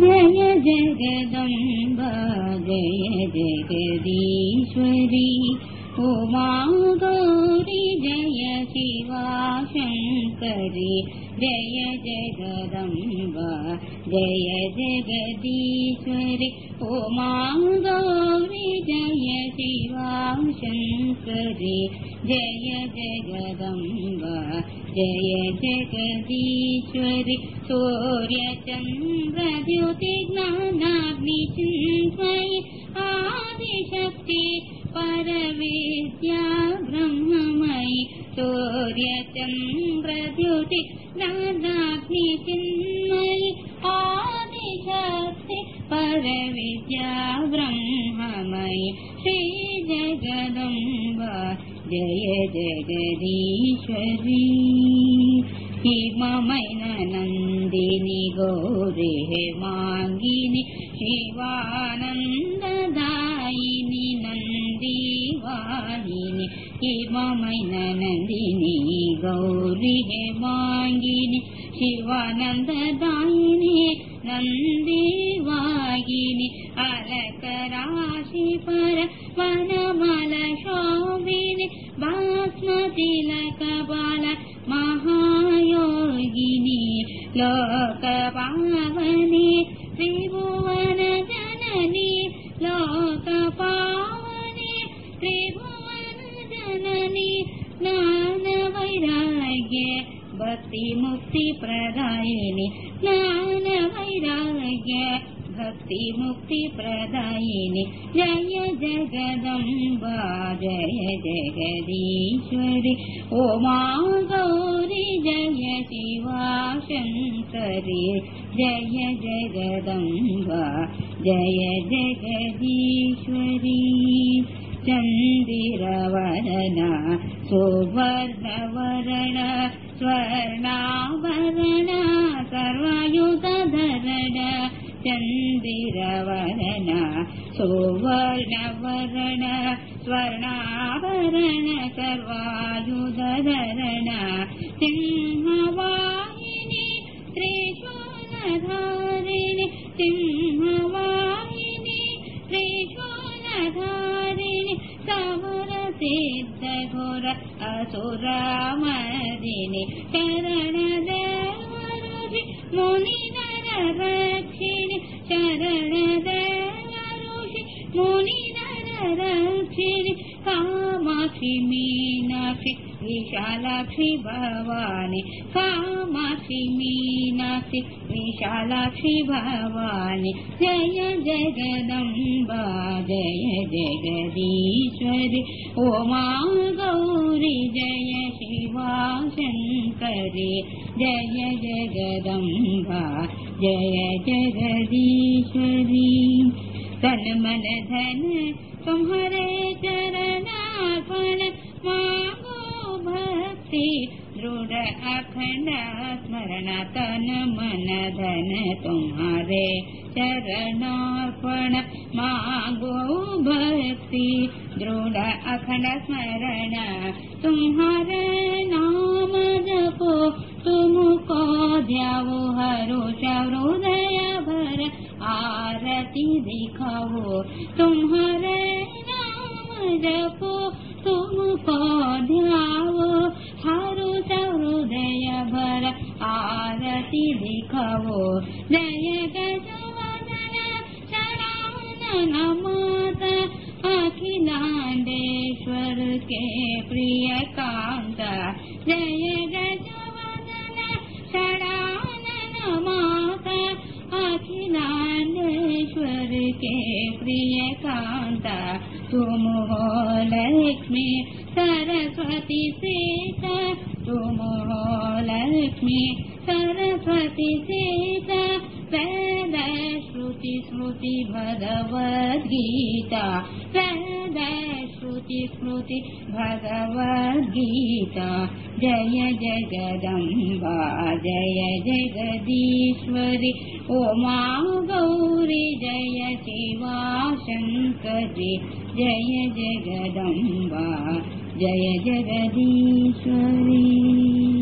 जय जगदम्बा जय जगदीश्वरी उमा गौरी जय शिवा शङ्करी जय जगदम्बा जय जगदीश्वरि उमा गौरी जय शिवा शङ्करि जय जगदम्बा जय जगदीश्वरि सूर्यचन्द्रद्युतिज्ञानाग्निचिन्मयि आदिशक्ति परविद्या ब्रह्ममयि सूर्यचन्द्रद्युति ज्ञानाग्निचिन्मयि आदिशक्ति परविद्या ब्रह्ममयि श्रीजगदम्बा जय जगदीश्वरी हिममैन नन्दिनि गौरि हेमाङ्गिनि शिवानन्ददायिनि नन्दिवाहिनि हिममैन नन्दिनि गौरि हेमाङ्गिनि शिवानन्ददायिनि नन्दिवाहिनि अलकराशि पर वनमल शोभिनि बास्मतिलकबाल महायोगिनी। लोकपावनि त्रिभुवन जननी। लोकपावनि त्रिभुवन जननी। ज्ञानवैराग्य भक्तिमुक्तिप्रदायिनि। ज्ञानवैराग्य भक्तिमुक्तिप्रदायिनि। जय जगदम्बा जय जगदीश्वरि। उमा गौरि जय शिवा शङ्करि। जय जगदम्बा जय जगदीश्वरी। चन्दिरवरण सुवर्णवरण स्वर्णाभरण सर्वयुधरण चन्दिरवरण सुवर्णवरण स्वर्णाभरण सर्वायुधरण सिंहवाहिनि त्रिशूलधारिणि सिंहवाहिनि त्रिशूलधारिणि समरसिद्धघोर असुरामदिनि शरणदेवरुषि शरणदेवरुषि मुनिनररक्षिणि कामाक्षि मीनाक्षि विशालाक्षि भवानि कामाक्षि मीनाक्षि विशालाक्षि भवानि जय जगदम्बा जय जगदीश्वरि। उमा गौरि जय शिवा शङ्करि जय जगदम्बा जय जगदीश्वरी तन मन धन तुम्हारे चरणार्पण मागो भक्ति दृढ अखण्ड स्मरण तन मन धन तुम्हारे चरणार्पण मागो भक्ति दृढ अखण्ड स्मरण तुम्हारे नाम जपो हरो हृदय भर आरती नाम जपो हरो हृदय भर आरती दिखाओ जय गजवदन शरण माता अखिलांडेश्वर के प्रिय कांत जय कांत तुम हो लक्ष्मी सरस्वती सीता। तुम हो लक्ष्मी सरस्वती सीता श्रुति स्मृति भगवद्गीता। वेद श्रुति स्मृति भगवद्गीता। जय जगदम्बा जय जगदीश्वरि। उमा गौरि जय शिवा शङ्करि। जय जगदम्बा जय जगदीश्वरी